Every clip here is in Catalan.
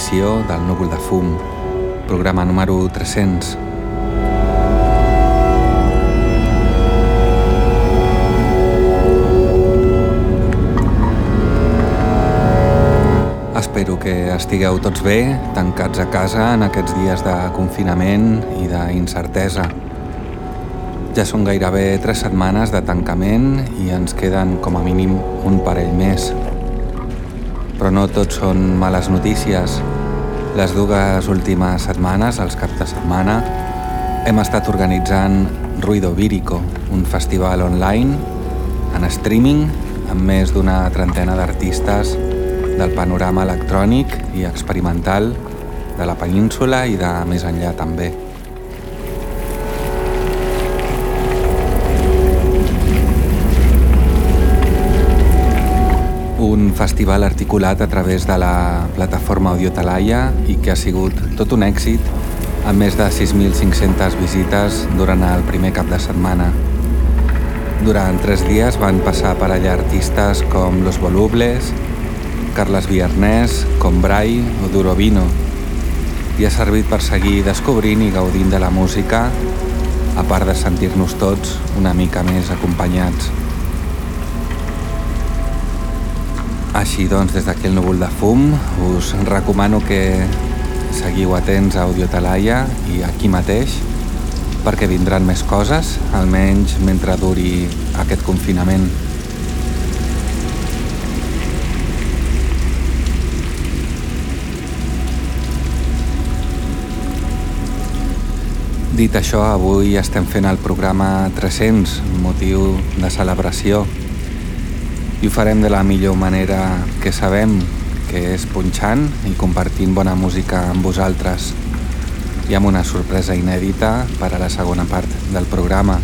edició del Núvol de Fum, programa número 300. Espero que estigueu tots bé, tancats a casa en aquests dies de confinament i d'incertesa. Ja són gairebé tres setmanes de tancament i ens queden com a mínim un parell més. Però no tot són males notícies. Les dues últimes setmanes, els caps de setmana, hem estat organitzant Ruido Vírico, un festival online, en streaming, amb més d'una trentena d'artistes del panorama electrònic i experimental de la península i de més enllà també. Festival articulat a través de la plataforma Audio Talaia i que ha sigut tot un èxit amb més de 6.500 visites durant el primer cap de setmana. Durant tres dies van passar per allà artistes com Los Volubles, Carles Viernès, Combrai o Durovino i ha servit per seguir descobrint i gaudint de la música a part de sentir-nos tots una mica més acompanyats. Així doncs, des d'aquí el núvol de fum, us recomano que seguiu atents a Audio Talaia i aquí mateix, perquè vindran més coses, almenys mentre duri aquest confinament. Dit això, avui estem fent el programa 300, motiu de celebració, i ho farem de la millor manera que sabem, que és punxant i compartint bona música amb vosaltres i amb una sorpresa inèdita per a la segona part del programa.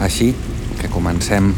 Així que comencem.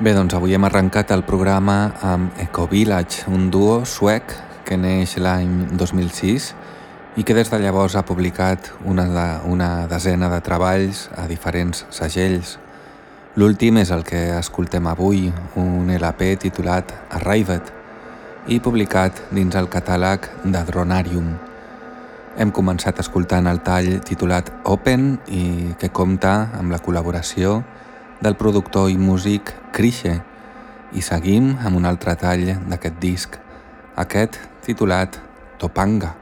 Bé, doncs avui hem arrencat el programa amb Eco Village, un duo suec que neix l'any 2006 i que des de llavors ha publicat una, de, una desena de treballs a diferents segells. L'últim és el que escoltem avui, un LP titulat Arrived i publicat dins el catàleg de Dronarium. Hem començat escoltant el tall titulat Open i que compta amb la col·laboració del productor i músic Krixe i seguim amb un altre tall d'aquest disc, aquest titulat Topanga.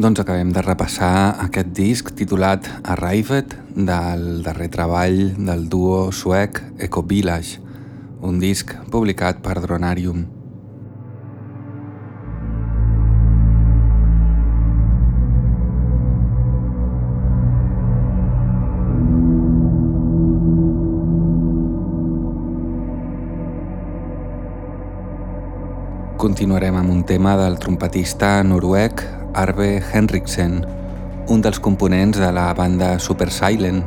Doncs acabem de repassar aquest disc titulat Arrived del darrer treball del duo suec Eco Village, un disc publicat per Dronarium. Continuarem amb un tema del trompetista noruec Arve Henriksen, un dels components de la banda Super Silent,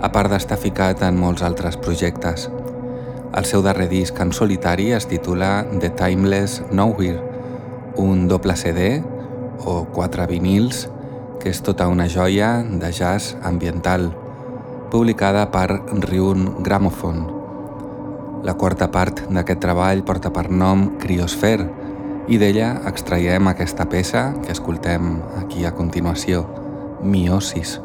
a part d'estar ficat en molts altres projectes. El seu darrer disc en solitari es titula The Timeless Nowhere, un doble CD o quatre vinils que és tota una joia de jazz ambiental, publicada per Ryun Gramophone. La quarta part d'aquest treball porta per nom Criosphere i d'ella extraiem aquesta peça que escoltem aquí a continuació, Miosis.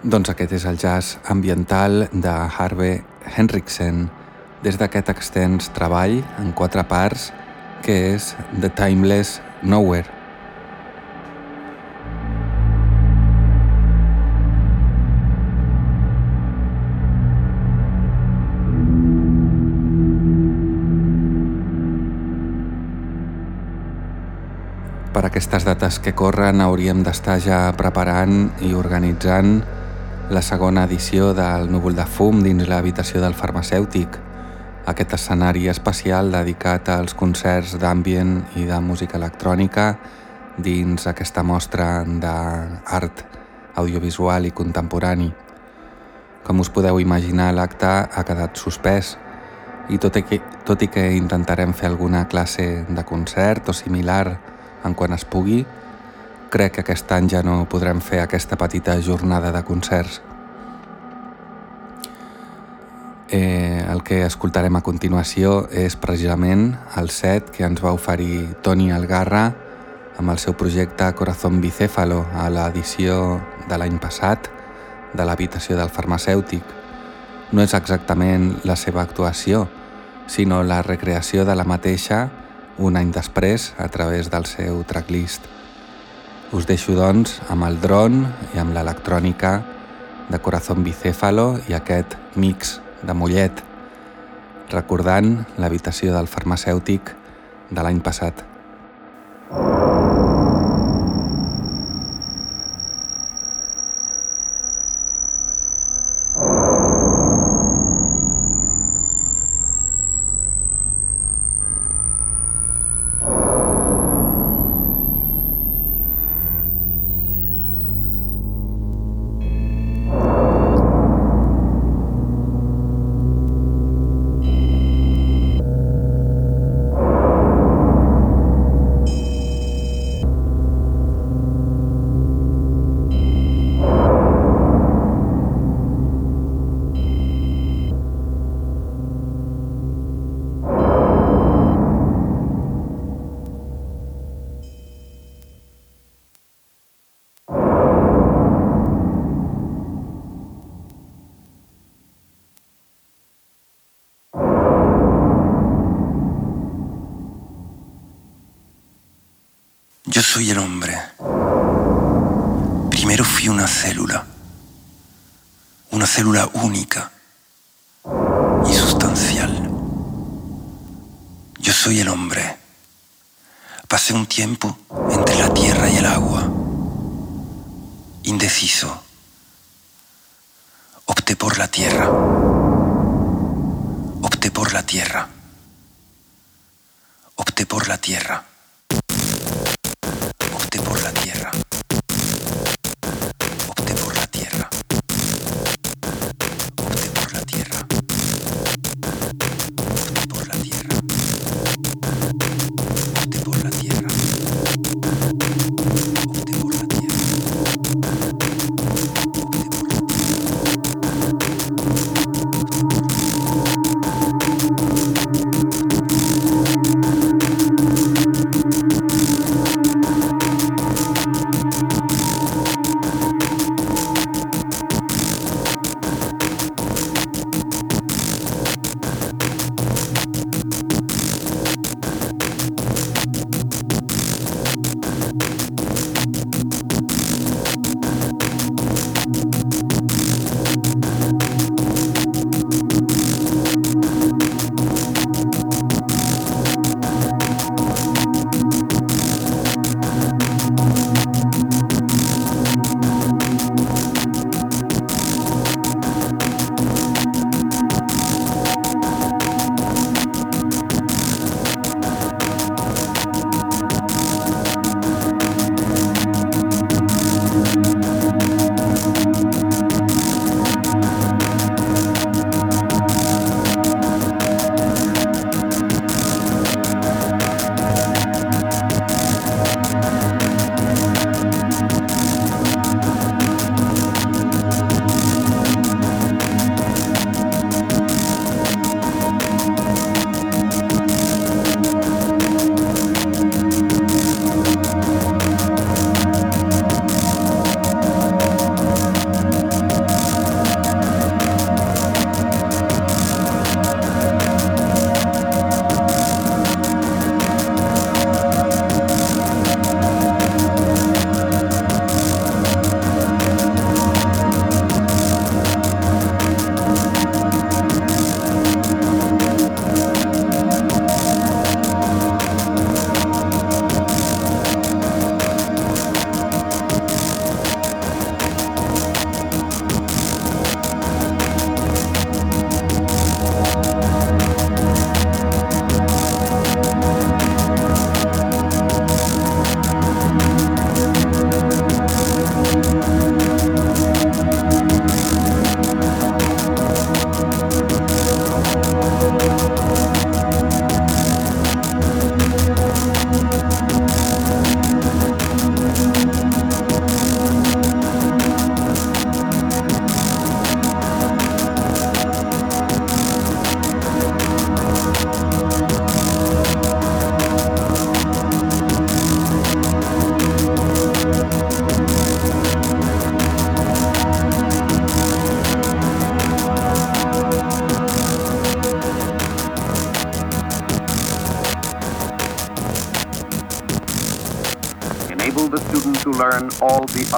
Doncs aquest és el jazz ambiental de Harvey Henriksen des d'aquest extens treball en quatre parts que és The Timeless Nowhere. Per aquestes dates que corren hauríem d'estar ja preparant i organitzant la segona edició del Núvol de Fum dins l'habitació del farmacèutic, aquest escenari especial dedicat als concerts d'ambient i de música electrònica dins aquesta mostra d'art audiovisual i contemporani. Com us podeu imaginar, l'acte ha quedat suspès i tot i, que, tot i que intentarem fer alguna classe de concert o similar en quan es pugui, crec que aquest any ja no podrem fer aquesta petita jornada de concerts. Eh, el que escoltarem a continuació és precisament el set que ens va oferir Toni Algarra amb el seu projecte Corazón Bicéfalo a l'edició de l'any passat de l'habitació del farmacèutic. No és exactament la seva actuació, sinó la recreació de la mateixa un any després a través del seu tracklist. Us deixo, doncs, amb el dron i amb l'electrònica de Corazón Bicéfalo i aquest mix de Mollet, recordant l'habitació del farmacèutic de l'any passat.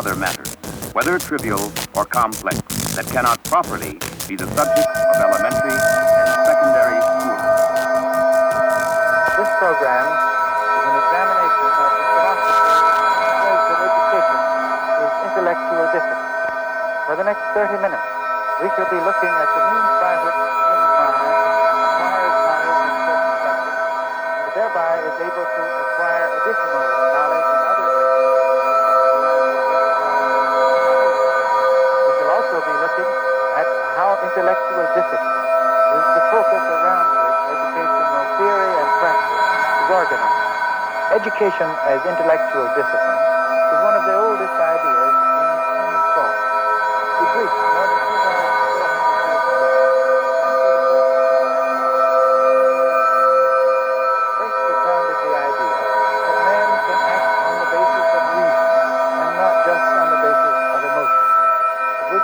other matters, whether trivial or complex, that cannot properly be the subject of elementary and secondary school. This program is an examination of the philosophy of education with intellectual discipline. For the next 30 minutes, we shall be looking at the means discipline is the focus around which educational theory and practice is organized. Education as intellectual discipline is one of the oldest ideas in human thought. The Greeks, more than 2,000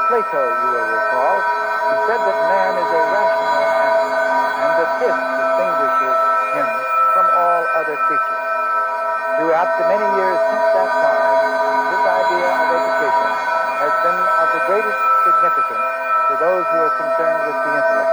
Plato those who are concerned with the intellect.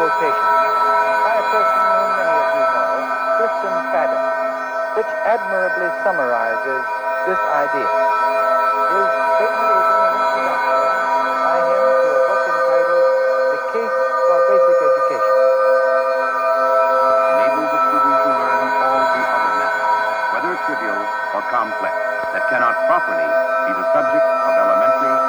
quotation by a person whom many of you know, Clifton Fadden, which admirably summarizes this idea. His statement is an introduction by him to a book entitled The Case for Basic Education. Enable the student to learn all the other matters, whether trivial or complex, that cannot properly be the subject of elementary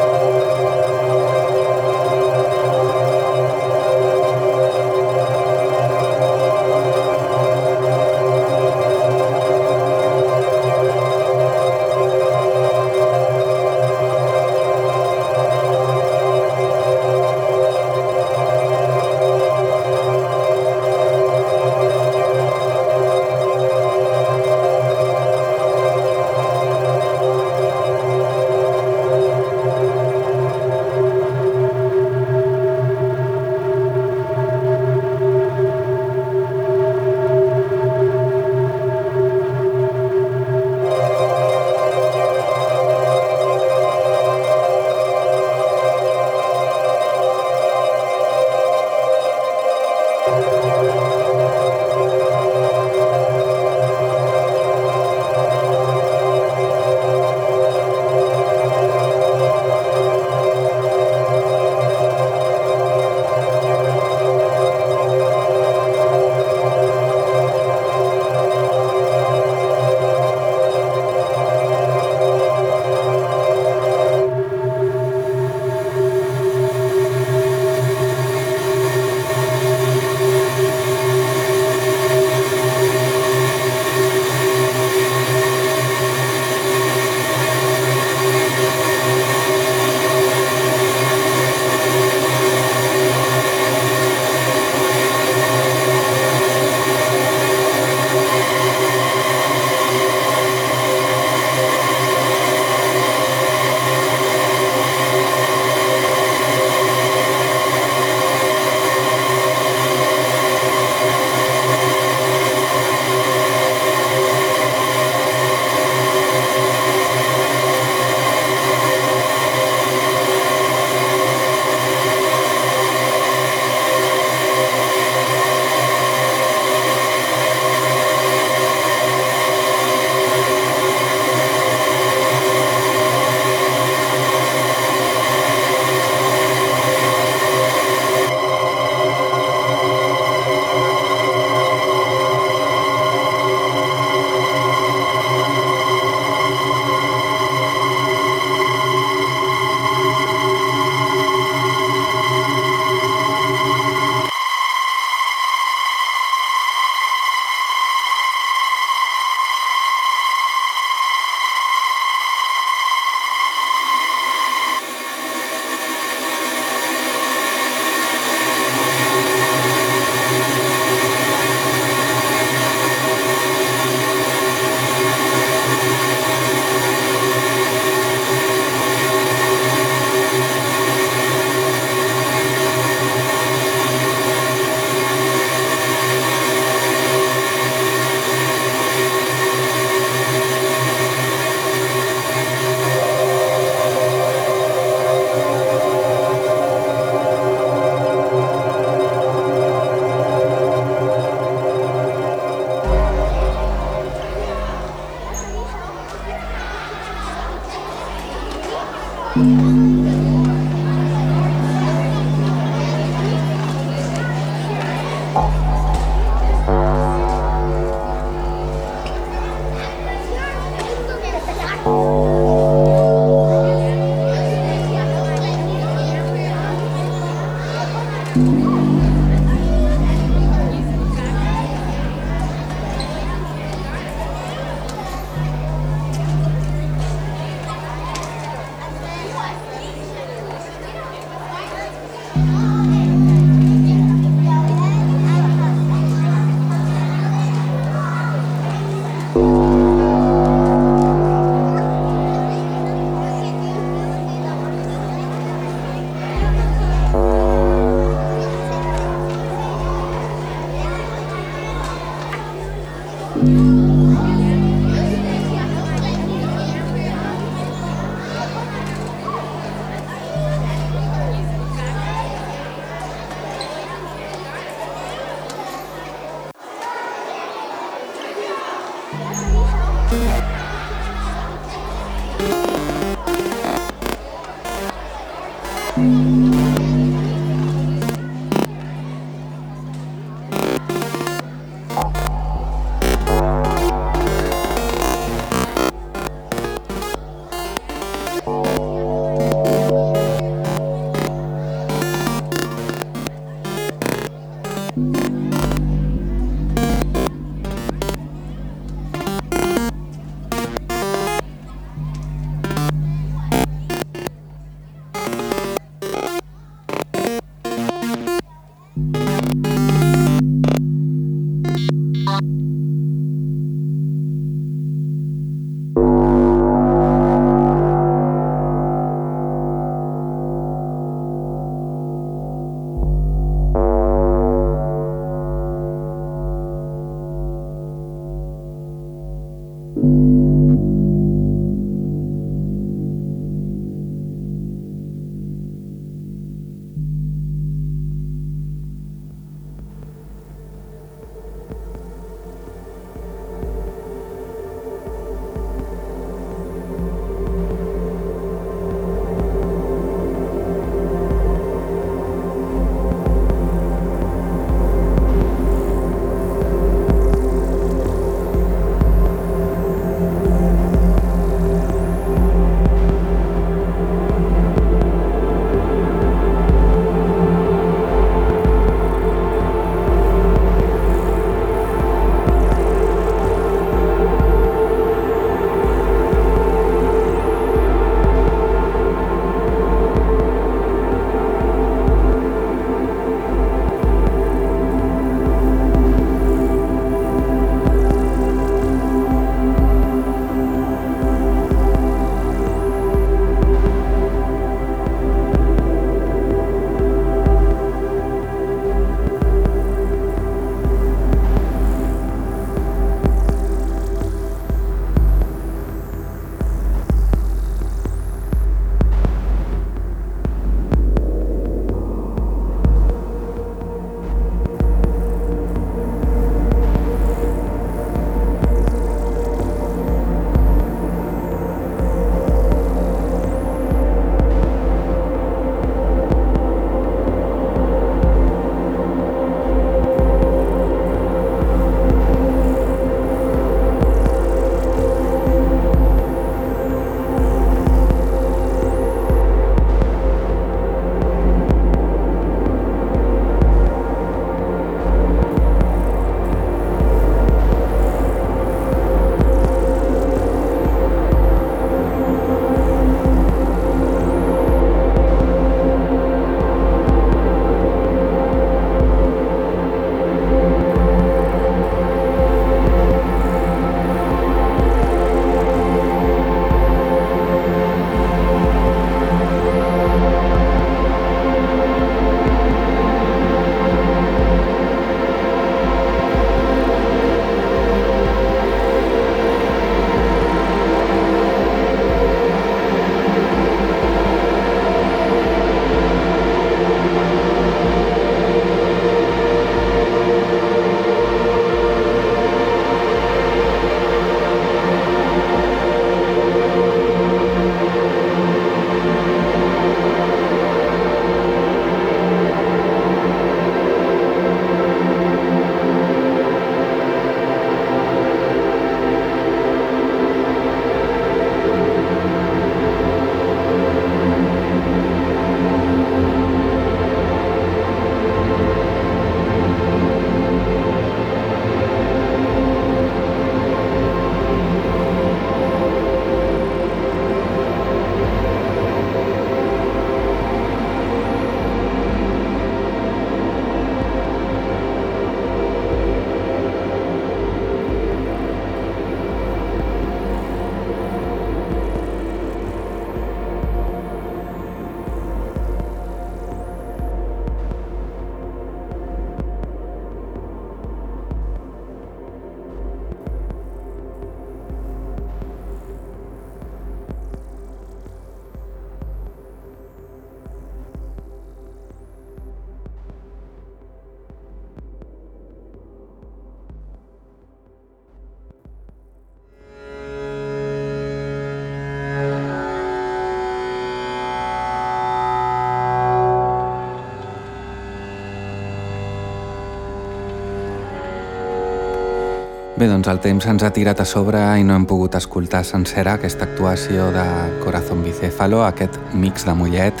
Bé, doncs el temps ens ha tirat a sobre i no hem pogut escoltar sencera aquesta actuació de Corazón Bicéfalo, aquest mix de Mollet,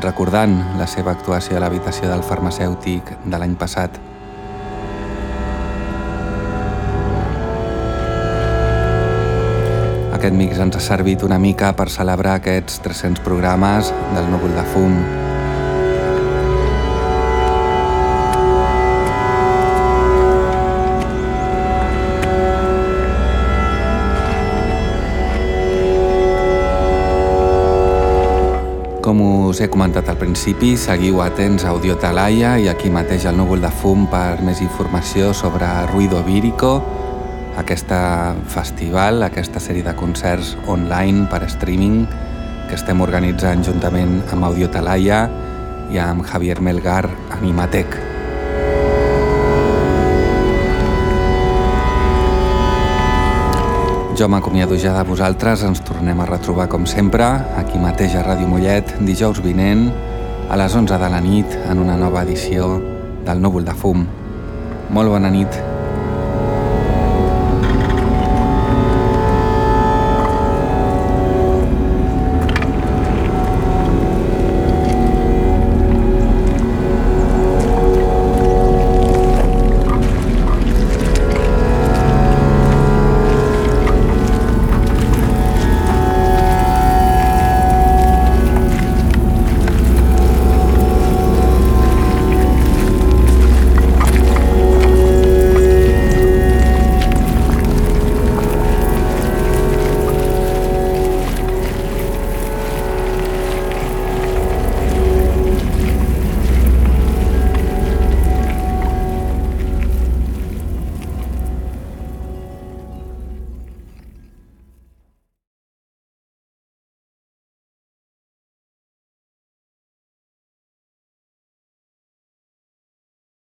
recordant la seva actuació a l'habitació del farmacèutic de l'any passat. Aquest mix ens ha servit una mica per celebrar aquests 300 programes del núvol de fum. Us he comentat al principi, seguiu atents a Audio Talaia i aquí mateix al núvol de fum per més informació sobre Ruido Vírico, aquesta festival, aquesta sèrie de concerts online per streaming que estem organitzant juntament amb Audio Talaia i amb Javier Melgar Animatec. Jo m'acomiado ja de vosaltres, ens tornem a retrobar com sempre, aquí mateix a Ràdio Mollet, dijous vinent, a les 11 de la nit, en una nova edició del Núvol de Fum. Molt bona nit.